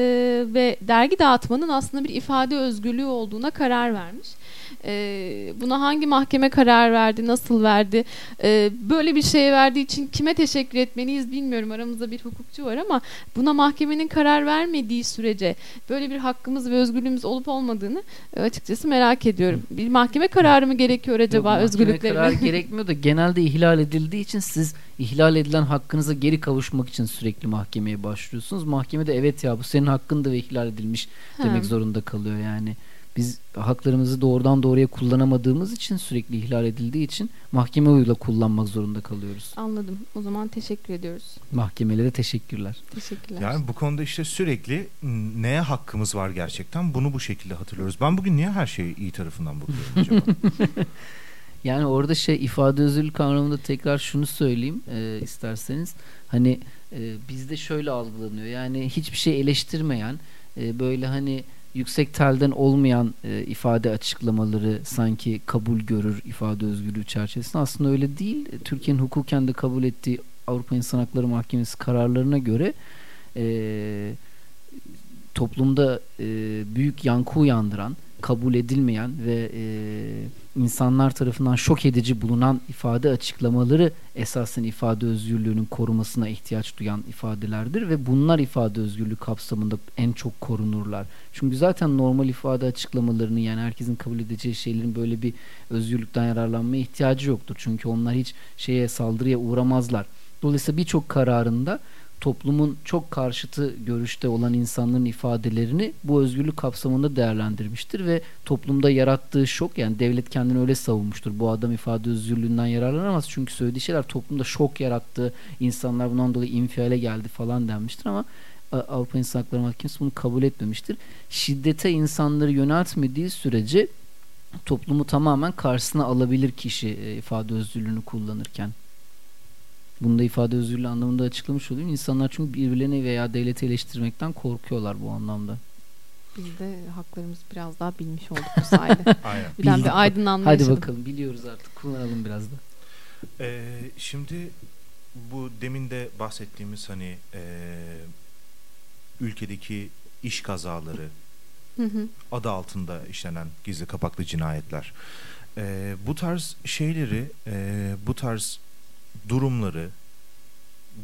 ve dergi dağıtmanın aslında bir ifade özgürlüğü olduğuna karar vermiş. E, buna hangi mahkeme karar verdi, nasıl verdi? E, böyle bir şeye verdiği için kime teşekkür etmeliyiz bilmiyorum. Aramızda bir hukukçu var ama buna mahkemenin karar vermediği sürece böyle bir hakkımız ve özgürlüğümüz olup olmadığını e, açıkçası merak ediyorum. Bir mahkeme kararı mı gerekiyor acaba Yok, mahkeme özgürlüklerine? karar gerekmiyor da genelde ihlal edildiği için siz ihlal edilen hakkınıza geri kavuşmak için sürekli mahkemeye başvuruyorsunuz. Mahkeme de evet ya bu senin hakkındı ve ihlal edilmiş demek Ha. zorunda kalıyor yani. Biz haklarımızı doğrudan doğruya kullanamadığımız için sürekli ihlal edildiği için mahkeme yoluyla kullanmak zorunda kalıyoruz. Anladım. O zaman teşekkür ediyoruz. Mahkemelere teşekkürler. Teşekkürler. Yani bu konuda işte sürekli neye hakkımız var gerçekten bunu bu şekilde hatırlıyoruz. Ben bugün niye her şeye iyi tarafından bakıyorum acaba? Yani orada şey ifade özgürlüğü kavramında tekrar şunu söyleyeyim e, isterseniz. Hani e, bizde şöyle algılanıyor. Yani hiçbir şey eleştirmeyen e, böyle hani yüksek telden olmayan e, ifade açıklamaları sanki kabul görür ifade özgürlüğü çerçevesinde. Aslında öyle değil. Türkiye'nin hukuken de kabul ettiği Avrupa İnsan Hakları Mahkemesi kararlarına göre e, toplumda e, büyük yankı uyandıran, kabul edilmeyen ve e, insanlar tarafından şok edici bulunan ifade açıklamaları esasen ifade özgürlüğünün korumasına ihtiyaç duyan ifadelerdir ve bunlar ifade özgürlüğü kapsamında en çok korunurlar. Çünkü zaten normal ifade açıklamalarını yani herkesin kabul edeceği şeylerin böyle bir özgürlükten yararlanmaya ihtiyacı yoktur. Çünkü onlar hiç şeye saldırıya uğramazlar. Dolayısıyla birçok kararında toplumun çok karşıtı görüşte olan insanların ifadelerini bu özgürlük kapsamında değerlendirmiştir ve toplumda yarattığı şok yani devlet kendini öyle savunmuştur. Bu adam ifade özgürlüğünden yararlanamaz çünkü söylediği şeyler toplumda şok yarattı. insanlar bundan dolayı infiale geldi falan denmiştir ama Avrupa İnsan Hakları Mahkemesi bunu kabul etmemiştir. Şiddete insanları yöneltmediği sürece toplumu tamamen karşısına alabilir kişi ifade özgürlüğünü kullanırken. Bunu da ifade özgürlüğü anlamında açıklamış olayım. İnsanlar çünkü birbirlerini veya devleti eleştirmekten korkuyorlar bu anlamda. Biz de haklarımızı biraz daha bilmiş olduk bu sayede. Aynen. Birden bir aydınlanma Hadi bakalım biliyoruz artık kullanalım biraz da. Ee, şimdi bu demin de bahsettiğimiz hani e, ülkedeki iş kazaları Hı hı. adı altında işlenen gizli kapaklı cinayetler. Ee, bu tarz şeyleri, e, bu tarz durumları,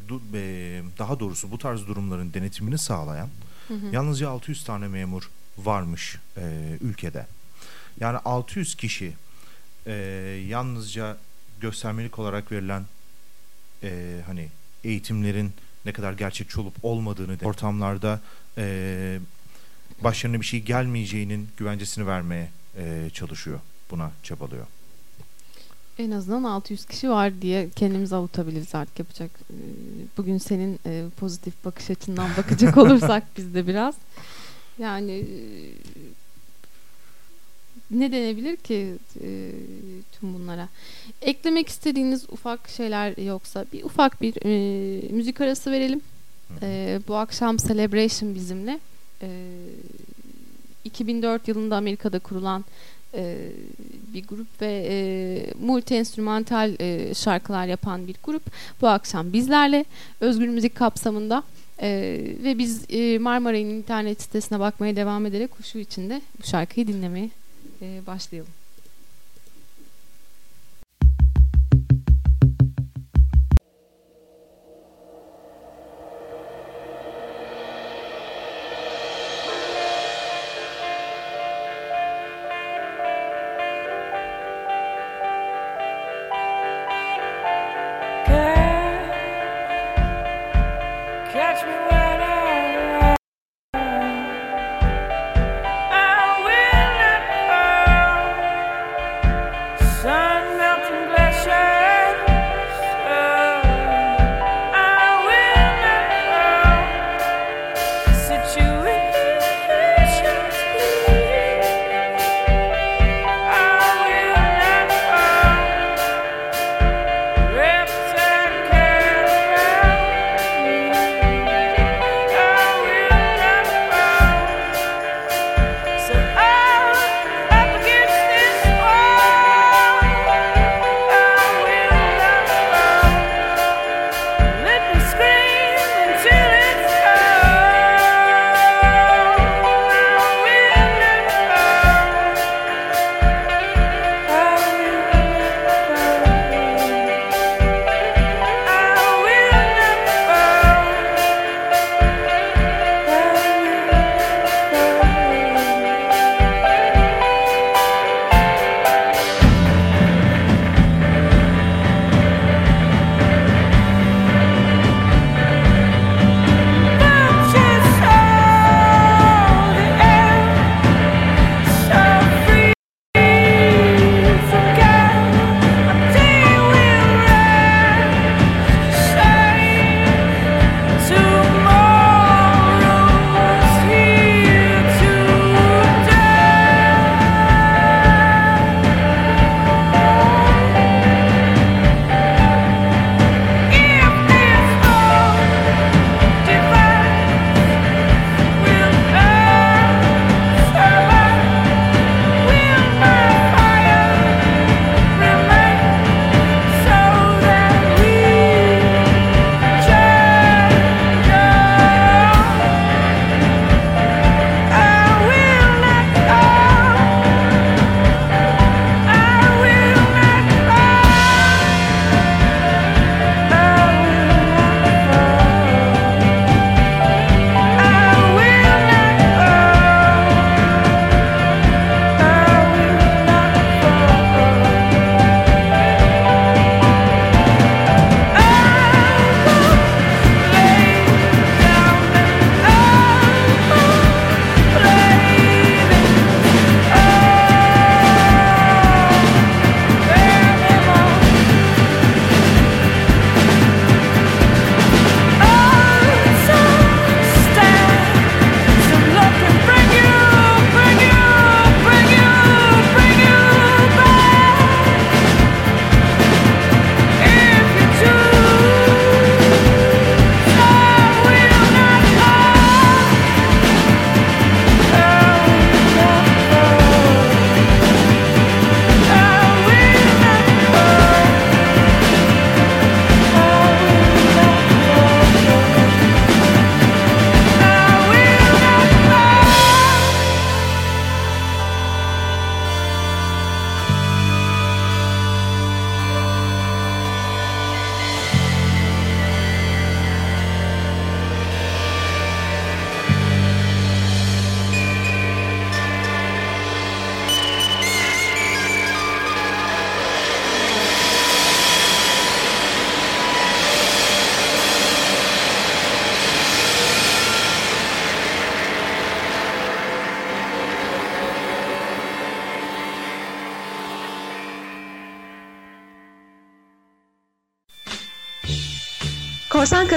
du, e, daha doğrusu bu tarz durumların denetimini sağlayan Hı hı. yalnızca 600 tane memur varmış e, ülkede. Yani 600 kişi e, yalnızca göstermelik olarak verilen e, hani eğitimlerin ne kadar gerçekçi olup olmadığını de, ortamlarda e, başlarına bir şey gelmeyeceğinin güvencesini vermeye e, çalışıyor. Buna çabalıyor. En azından 600 kişi var diye kendimizi avutabiliriz artık yapacak. e, Bugün senin e, pozitif bakış açından bakacak olursak biz de biraz. Yani e, ne denebilir ki e, tüm bunlara? Eklemek istediğiniz ufak şeyler yoksa bir ufak bir e, müzik arası verelim. E, bu akşam Celebration bizimle. E, 2004 yılında Amerika'da kurulan e, bir grup ve e, multi enstrümantal e, şarkılar yapan bir grup. Bu akşam bizlerle özgür müzik kapsamında e, ve biz e, Marmaray'ın internet sitesine bakmaya devam ederek kuşu içinde bu şarkıyı dinlemeye e, başlayalım.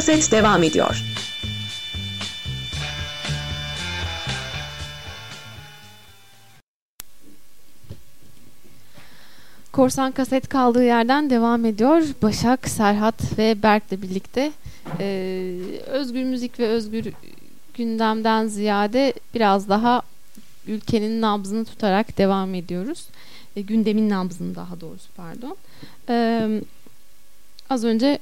Kaset devam ediyor. Korsan kaset kaldığı yerden devam ediyor. Başak, Serhat ve Berk'le birlikte e, özgür müzik ve özgür gündemden ziyade biraz daha ülkenin nabzını tutarak devam ediyoruz. E, gündemin nabzını daha doğrusu pardon. E, az önce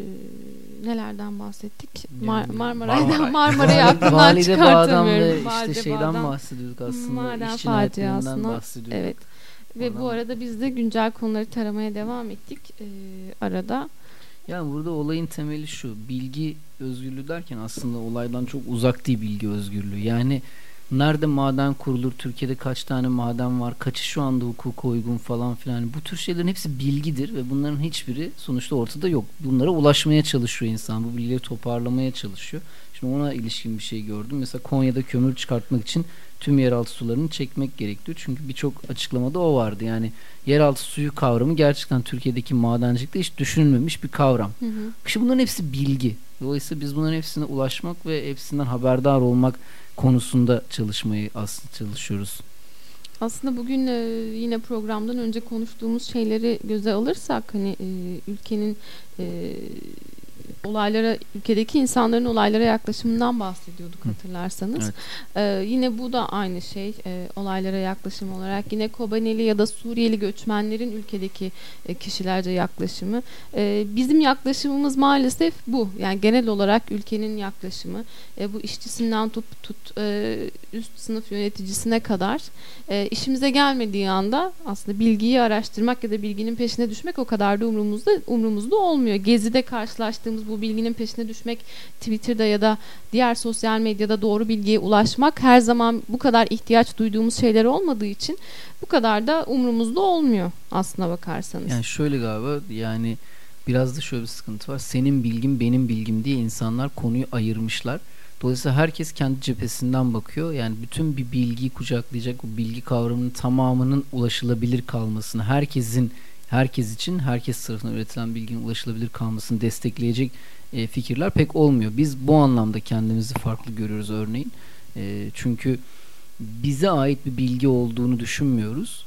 e, nelerden bahsettik? Mar Marmaray'dan Marmaray. Marmaray'ı aklımdan Valide çıkartamıyorum. işte Valide şeyden Bağ'dan. bahsediyorduk aslında. Maden faciasına, bahsediyorduk. Evet. Ve bu Oradan- arada biz de güncel konuları taramaya devam ettik e, arada. Yani burada olayın temeli şu. Bilgi özgürlüğü derken aslında olaydan çok uzak değil bilgi özgürlüğü. Yani nerede maden kurulur, Türkiye'de kaç tane maden var, kaçı şu anda hukuka uygun falan filan. Bu tür şeylerin hepsi bilgidir ve bunların hiçbiri sonuçta ortada yok. Bunlara ulaşmaya çalışıyor insan. Bu bilgileri toparlamaya çalışıyor. Şimdi ona ilişkin bir şey gördüm. Mesela Konya'da kömür çıkartmak için tüm yeraltı sularını çekmek gerekiyor. Çünkü birçok açıklamada o vardı. Yani yeraltı suyu kavramı gerçekten Türkiye'deki madencilikte hiç düşünülmemiş bir kavram. Hı hı. İşte bunların hepsi bilgi. Dolayısıyla biz bunların hepsine ulaşmak ve hepsinden haberdar olmak konusunda çalışmayı aslında çalışıyoruz. Aslında bugün e, yine programdan önce konuştuğumuz şeyleri göze alırsak hani e, ülkenin e, olaylara ülkedeki insanların olaylara yaklaşımından bahsediyorduk hatırlarsanız. Evet. Ee, yine bu da aynı şey e, olaylara yaklaşım olarak yine Kobaneli ya da Suriyeli göçmenlerin ülkedeki e, kişilerce yaklaşımı. E, bizim yaklaşımımız maalesef bu. Yani genel olarak ülkenin yaklaşımı. E, bu işçisinden tut tut e, üst sınıf yöneticisine kadar e, işimize gelmediği anda aslında bilgiyi araştırmak ya da bilginin peşine düşmek o kadar da umrumuzda umrumuzda olmuyor. Gezide karşılaştığımız bu bilginin peşine düşmek Twitter'da ya da diğer sosyal medyada doğru bilgiye ulaşmak her zaman bu kadar ihtiyaç duyduğumuz şeyler olmadığı için bu kadar da umrumuzda olmuyor aslına bakarsanız. Yani şöyle galiba yani biraz da şöyle bir sıkıntı var. Senin bilgin benim bilgim diye insanlar konuyu ayırmışlar. Dolayısıyla herkes kendi cephesinden bakıyor. Yani bütün bir bilgiyi kucaklayacak bu bilgi kavramının tamamının ulaşılabilir kalmasını, herkesin herkes için herkes tarafından üretilen bilginin ulaşılabilir kalmasını destekleyecek e, fikirler pek olmuyor. Biz bu anlamda kendimizi farklı görüyoruz örneğin. E, çünkü bize ait bir bilgi olduğunu düşünmüyoruz.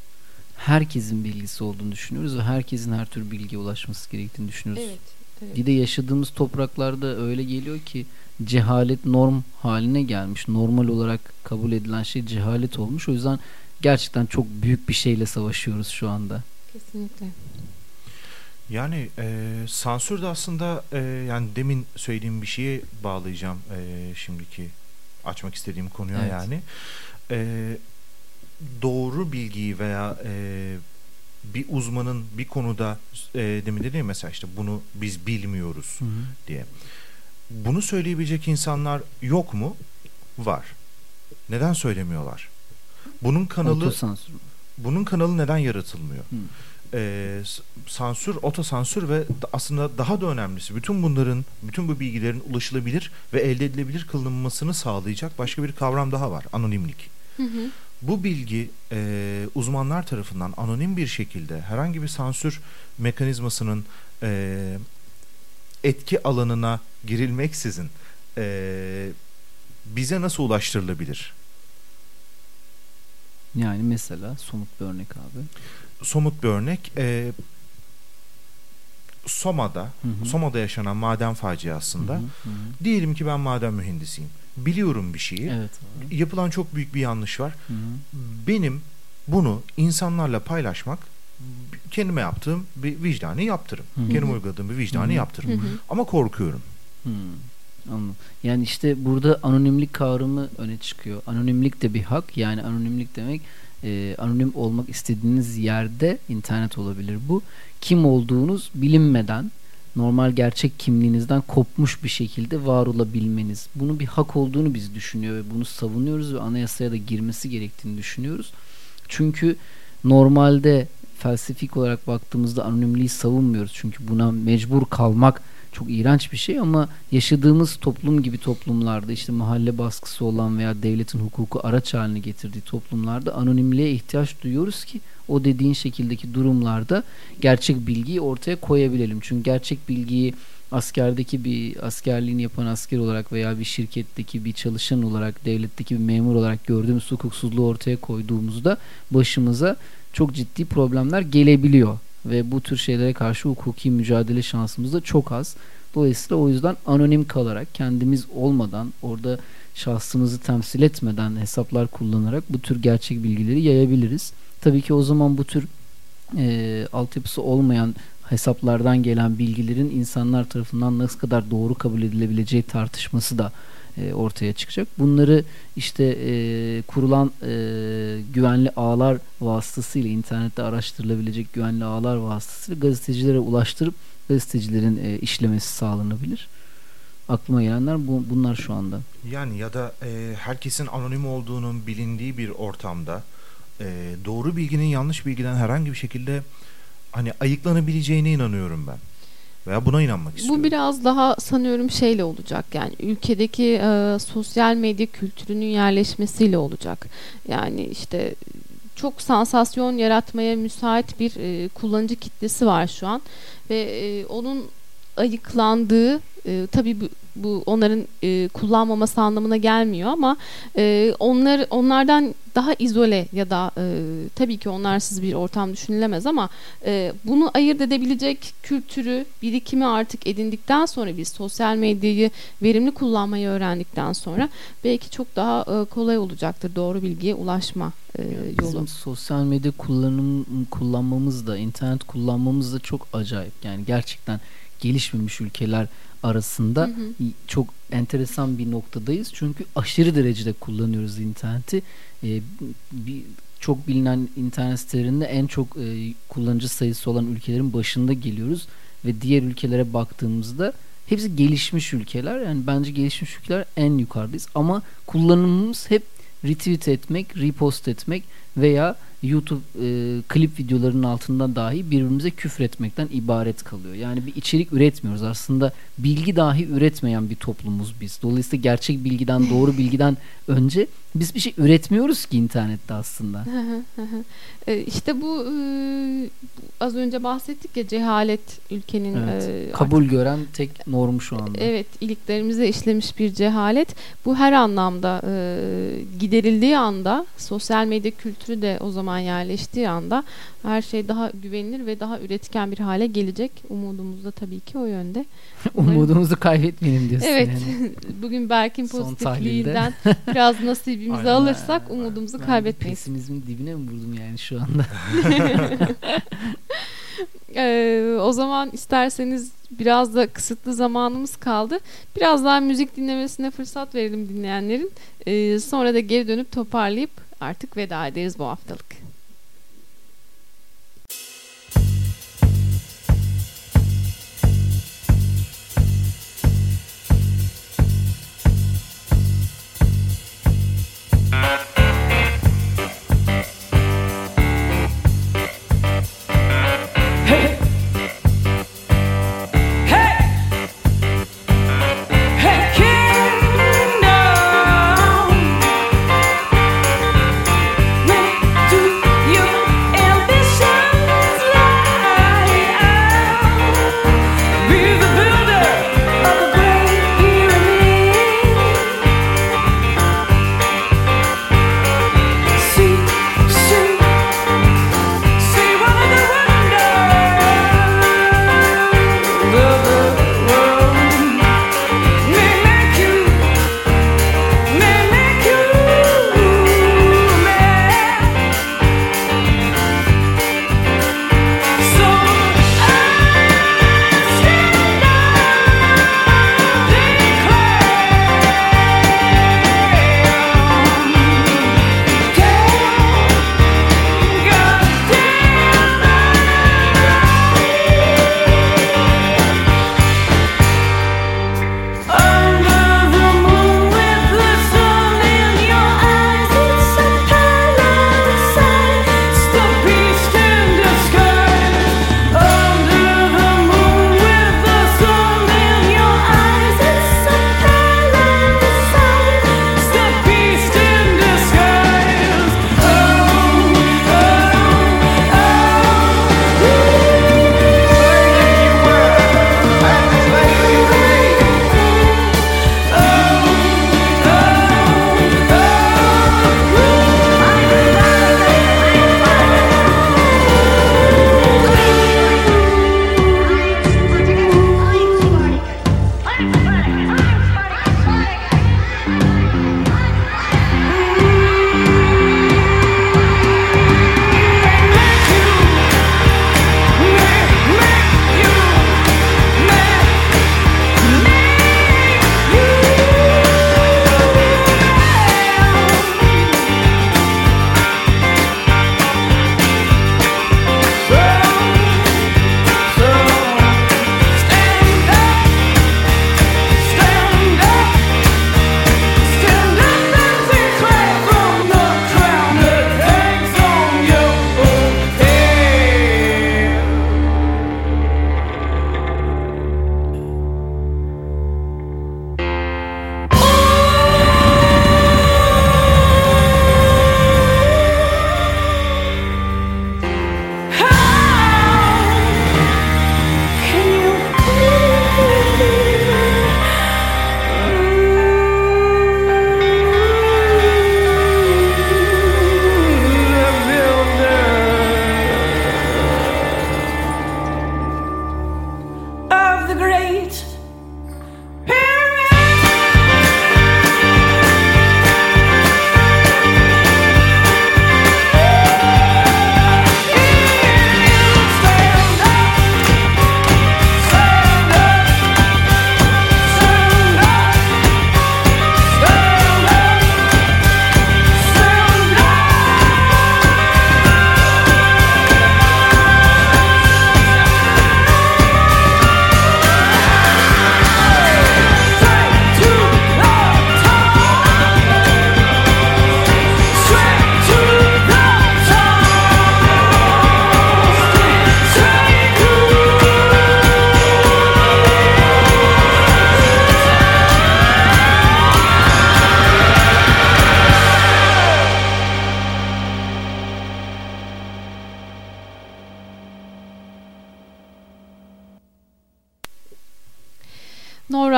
Herkesin bilgisi olduğunu düşünüyoruz ve herkesin her tür bilgiye ulaşması gerektiğini düşünüyoruz. evet. evet. Bir de yaşadığımız topraklarda öyle geliyor ki cehalet norm haline gelmiş. Normal olarak kabul edilen şey cehalet olmuş. O yüzden gerçekten çok büyük bir şeyle savaşıyoruz şu anda. Kesinlikle. Yani e, sansür de aslında e, yani demin söylediğim bir şeye bağlayacağım e, şimdiki açmak istediğim konuya Evet. yani. E, doğru bilgiyi veya e, bir uzmanın bir konuda e, demin dedi ya mesela işte bunu biz bilmiyoruz diye. Bunu söyleyebilecek insanlar yok mu? Var. Neden söylemiyorlar? Bunun kanalı Otosansür. Bunun kanalı neden yaratılmıyor? Hı. Ee, s- sansür, otosansür ve da- aslında daha da önemlisi bütün bunların, bütün bu bilgilerin ulaşılabilir ve elde edilebilir kılınmasını sağlayacak başka bir kavram daha var. Anonimlik. Hı hı. Bu bilgi e, uzmanlar tarafından anonim bir şekilde herhangi bir sansür mekanizmasının e, etki alanına girilmeksizin e, bize nasıl ulaştırılabilir? Yani mesela somut bir örnek abi. Somut bir örnek. E, Soma'da, Hı hı. Soma'da yaşanan maden faciasında Hı hı, hı hı. diyelim ki ben maden mühendisiyim. Biliyorum bir şeyi. Evet abi. Yapılan çok büyük bir yanlış var. Hı hı. Benim bunu insanlarla paylaşmak kendime yaptığım bir vicdani yaptırım. Hı hı. Kendime uyguladığım bir vicdani Hı hı. yaptırım. Hı hı. Ama korkuyorum. Hmm, anladım. Yani işte burada anonimlik kavramı öne çıkıyor. Anonimlik de bir hak. Yani anonimlik demek e, anonim olmak istediğiniz yerde internet olabilir bu. Kim olduğunuz bilinmeden normal gerçek kimliğinizden kopmuş bir şekilde var olabilmeniz. Bunu bir hak olduğunu biz düşünüyor ve bunu savunuyoruz ve anayasaya da girmesi gerektiğini düşünüyoruz. Çünkü normalde felsefik olarak baktığımızda anonimliği savunmuyoruz. Çünkü buna mecbur kalmak çok iğrenç bir şey ama yaşadığımız toplum gibi toplumlarda işte mahalle baskısı olan veya devletin hukuku araç haline getirdiği toplumlarda anonimliğe ihtiyaç duyuyoruz ki o dediğin şekildeki durumlarda gerçek bilgiyi ortaya koyabilelim. Çünkü gerçek bilgiyi askerdeki bir askerliğini yapan asker olarak veya bir şirketteki bir çalışan olarak, devletteki bir memur olarak gördüğümüz hukuksuzluğu ortaya koyduğumuzda başımıza çok ciddi problemler gelebiliyor ve bu tür şeylere karşı hukuki mücadele şansımız da çok az. Dolayısıyla o yüzden anonim kalarak kendimiz olmadan orada şahsımızı temsil etmeden hesaplar kullanarak bu tür gerçek bilgileri yayabiliriz. Tabii ki o zaman bu tür e, altyapısı olmayan hesaplardan gelen bilgilerin insanlar tarafından nasıl kadar doğru kabul edilebileceği tartışması da e, ortaya çıkacak. Bunları işte e, kurulan e, güvenli ağlar vasıtasıyla internette araştırılabilecek güvenli ağlar vasıtasıyla gazetecilere ulaştırıp gazetecilerin e, işlemesi sağlanabilir. Aklıma gelenler bu, bunlar şu anda. Yani ya da e, herkesin anonim olduğunun bilindiği bir ortamda e, doğru bilginin yanlış bilgiden herhangi bir şekilde hani ayıklanabileceğine inanıyorum ben. Veya buna inanmak istiyorum. Bu biraz daha sanıyorum şeyle olacak yani ülkedeki e, sosyal medya kültürünün yerleşmesiyle olacak. Yani işte çok sansasyon yaratmaya müsait bir e, kullanıcı kitlesi var şu an ve e, onun ayıklandığı e, tabii bu, bu onların e, kullanmaması anlamına gelmiyor ama e, onlar onlardan daha izole ya da e, tabii ki onlarsız bir ortam düşünülemez ama e, bunu ayırt edebilecek kültürü, birikimi artık edindikten sonra biz sosyal medyayı verimli kullanmayı öğrendikten sonra belki çok daha e, kolay olacaktır doğru bilgiye ulaşma e, Yani yolu. Bizim sosyal medya kullanım kullanmamız da internet kullanmamız da çok acayip. Yani gerçekten gelişmemiş ülkeler arasında Hı hı. çok enteresan bir noktadayız. Çünkü aşırı derecede kullanıyoruz interneti. Ee, bir çok bilinen internet sitelerinde en çok e, kullanıcı sayısı olan ülkelerin başında geliyoruz ve diğer ülkelere baktığımızda hepsi gelişmiş ülkeler. Yani bence gelişmiş ülkeler en yukarıdayız ama kullanımımız hep retweet etmek, repost etmek veya YouTube e, klip videolarının altında dahi birbirimize küfür etmekten ibaret kalıyor. Yani bir içerik üretmiyoruz. Aslında bilgi dahi üretmeyen bir toplumuz biz. Dolayısıyla gerçek bilgiden, doğru bilgiden önce biz bir şey üretmiyoruz ki internette aslında. E, işte bu e, az önce bahsettik ya cehalet ülkenin Evet. e, Kabul gören tek norm şu anda. Evet, iliklerimize işlemiş bir cehalet. Bu her anlamda e, giderildiği anda, sosyal medya kültürü de o zaman yerleştiği anda her şey daha güvenilir ve daha üretken bir hale gelecek. Umudumuz da tabii ki o yönde. Umudumuzu kaybetmeyelim diyorsun Evet, yani. bugün Son pozitifliğinden biraz nasibimizi Aynen. alırsak umudumuzu ben kaybetmeyiz. Pesimizmin dibine mi vurdum yani şu anda? Ee, o zaman isterseniz biraz da kısıtlı zamanımız kaldı. Biraz daha müzik dinlemesine fırsat verelim dinleyenlerin. Ee, sonra da geri dönüp toparlayıp artık veda ederiz bu haftalık.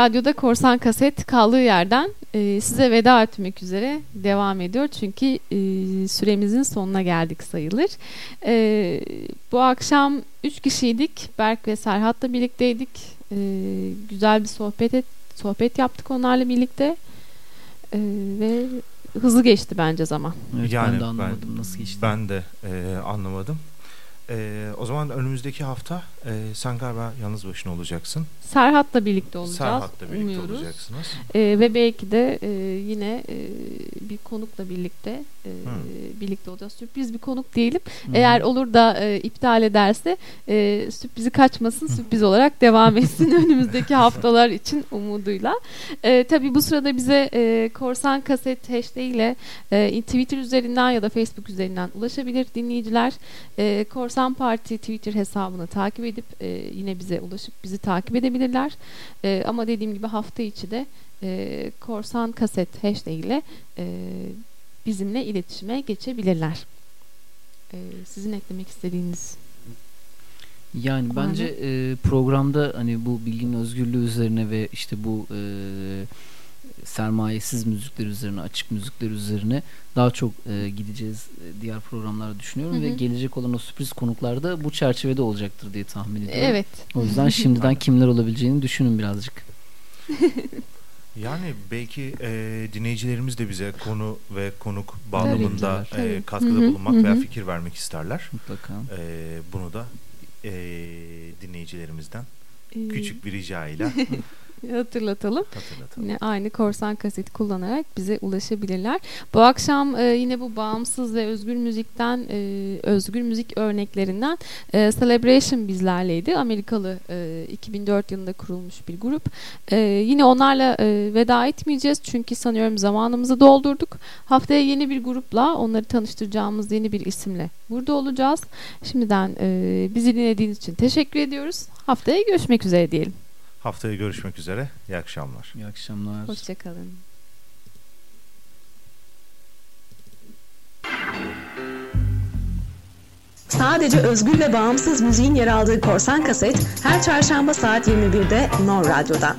Radyo'da Korsan Kaset kaldığı yerden e, size veda etmek üzere devam ediyor. Çünkü e, süremizin sonuna geldik sayılır. E, bu akşam üç kişiydik. Berk ve Serhat'la birlikteydik. E, güzel bir sohbet et, sohbet yaptık onlarla birlikte. E, ve hızlı geçti bence zaman. Evet, Yani ben de anlamadım nasıl geçti. Ben de e, anlamadım. E, o zaman önümüzdeki hafta e, sen galiba yalnız başına olacaksın. Serhat'la birlikte olacağız. Serhat'la birlikte umuyoruz. olacaksınız. Ee, ve belki de e, yine e, bir konukla birlikte e, birlikte olacağız. Sürpriz bir konuk diyelim. Hı. Eğer olur da e, iptal ederse e, sürprizi kaçmasın, sürpriz olarak devam etsin önümüzdeki haftalar için umuduyla. E, tabii bu sırada bize e, Korsan Kaset hashtag ile e, Twitter üzerinden ya da Facebook üzerinden ulaşabilir dinleyiciler. E, Korsan Parti Twitter hesabını takip edip e, yine bize ulaşıp bizi takip edebilirler. E, ama dediğim gibi hafta içi de e, Korsan Kaset hashtag ile e, bizimle iletişime geçebilirler. E, sizin eklemek istediğiniz Yani Konu bence e, programda hani bu bilginin özgürlüğü üzerine ve işte bu e, sermayesiz müzikler üzerine, açık müzikler üzerine daha çok e, gideceğiz e, diğer programlarda düşünüyorum Hı ve hı. gelecek olan o sürpriz konuklar da bu çerçevede olacaktır diye tahmin ediyorum. Evet. O yüzden şimdiden kimler olabileceğini düşünün birazcık. Yani belki e, dinleyicilerimiz de bize konu ve konuk bağlamında Tabii e, katkıda Hı hı, bulunmak hı veya fikir vermek isterler. Mutlaka. E, bunu da e, dinleyicilerimizden küçük bir rica ile hatırlatalım. hatırlatalım. Yine aynı korsan kaseti kullanarak bize ulaşabilirler. Bu akşam e, yine bu bağımsız ve özgür müzikten e, özgür müzik örneklerinden e, Celebration bizlerleydi. Amerikalı e, 2004 yılında kurulmuş bir grup. E, yine onlarla e, veda etmeyeceğiz çünkü sanıyorum zamanımızı doldurduk. Haftaya yeni bir grupla onları tanıştıracağımız yeni bir isimle burada olacağız. Şimdiden e, bizi dinlediğiniz için teşekkür ediyoruz. Haftaya görüşmek üzere diyelim. Haftaya görüşmek üzere. İyi akşamlar. İyi akşamlar. Hoşçakalın. Sadece özgür ve bağımsız müziğin yer aldığı Korsan Kaset her çarşamba saat 21'de Nor Radyo'da.